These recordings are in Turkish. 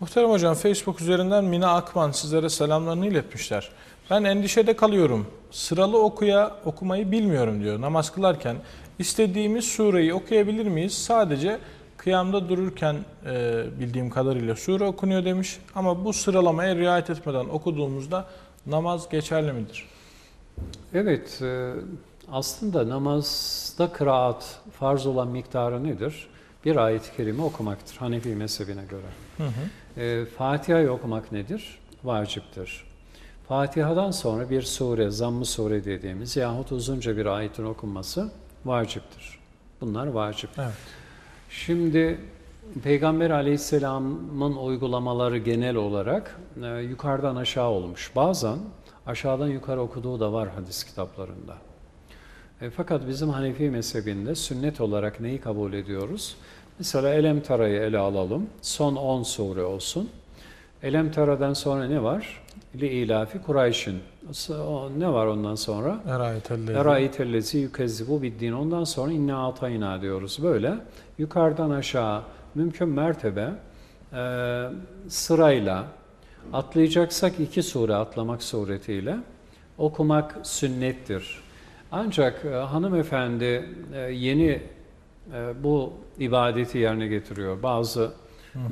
Muhterem hocam Facebook üzerinden Mina Akman sizlere selamlarını iletmişler. Ben endişede kalıyorum. Sıralı okuya okumayı bilmiyorum diyor. Namaz kılarken istediğimiz sureyi okuyabilir miyiz? Sadece kıyamda dururken e, bildiğim kadarıyla sure okunuyor demiş. Ama bu sıralamaya riayet etmeden okuduğumuzda namaz geçerli midir? Evet, e, aslında namazda kıraat farz olan miktarı nedir? Bir ayet-i kerime okumaktır Hanefi mezhebine göre. Hı hı. E, Fatiha'yı okumak nedir? Vaciptir. Fatiha'dan sonra bir sure, zamm-ı sure dediğimiz yahut uzunca bir ayetin okunması vaciptir. Bunlar vacip. Evet. Şimdi Peygamber aleyhisselamın uygulamaları genel olarak e, yukarıdan aşağı olmuş. Bazen aşağıdan yukarı okuduğu da var hadis kitaplarında. E, fakat bizim Hanefi mezhebinde sünnet olarak neyi kabul ediyoruz? Mesela Elem Tara'yı ele alalım. Son 10 sure olsun. Elem Tara'dan sonra ne var? Li ilafi Kurayş'in. O- Ne var ondan sonra? Erayetellezi yükezzibu biddin. Ondan sonra inna atayna diyoruz. Böyle yukarıdan aşağı mümkün mertebe e, sırayla atlayacaksak iki sure atlamak suretiyle okumak sünnettir. Ancak e, hanımefendi e, yeni e, bu ibadeti yerine getiriyor. Bazı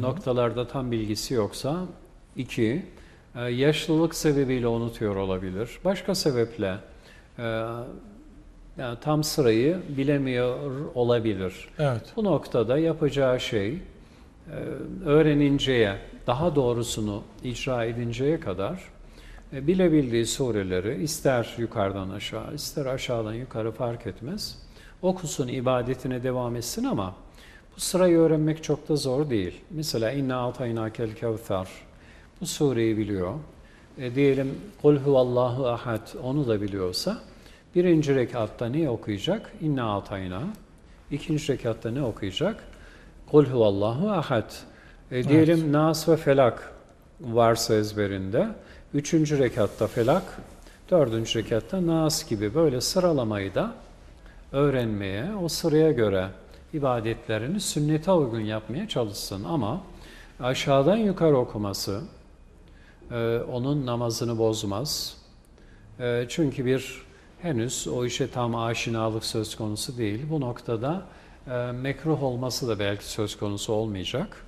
noktalarda tam bilgisi yoksa iki, yaşlılık sebebiyle unutuyor olabilir. Başka sebeple yani tam sırayı bilemiyor olabilir. Evet. Bu noktada yapacağı şey öğreninceye, daha doğrusunu icra edinceye kadar bilebildiği sureleri ister yukarıdan aşağı, ister aşağıdan yukarı fark etmez. Okusun, ibadetine devam etsin ama bu sırayı öğrenmek çok da zor değil. Mesela inna ataynakel kevser bu sureyi biliyor. E, diyelim kul huvallahu ahad onu da biliyorsa birinci rekatta ne okuyacak? İnna atayna. İkinci rekatta ne okuyacak? Kul huvallahu ahad. E, diyelim Nas ve Felak varsa ezberinde. Üçüncü rekatta Felak, dördüncü rekatta Nas gibi böyle sıralamayı da öğrenmeye, o sıraya göre ibadetlerini sünnete uygun yapmaya çalışsın. Ama aşağıdan yukarı okuması e, onun namazını bozmaz. E, çünkü bir henüz o işe tam aşinalık söz konusu değil. Bu noktada e, mekruh olması da belki söz konusu olmayacak.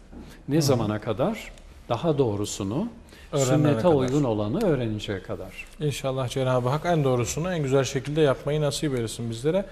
Ne zamana kadar? Daha doğrusunu, Öğrenene sünnete kadar. uygun olanı öğreninceye kadar. İnşallah Cenab-ı Hak en doğrusunu en güzel şekilde yapmayı nasip eylesin bizlere.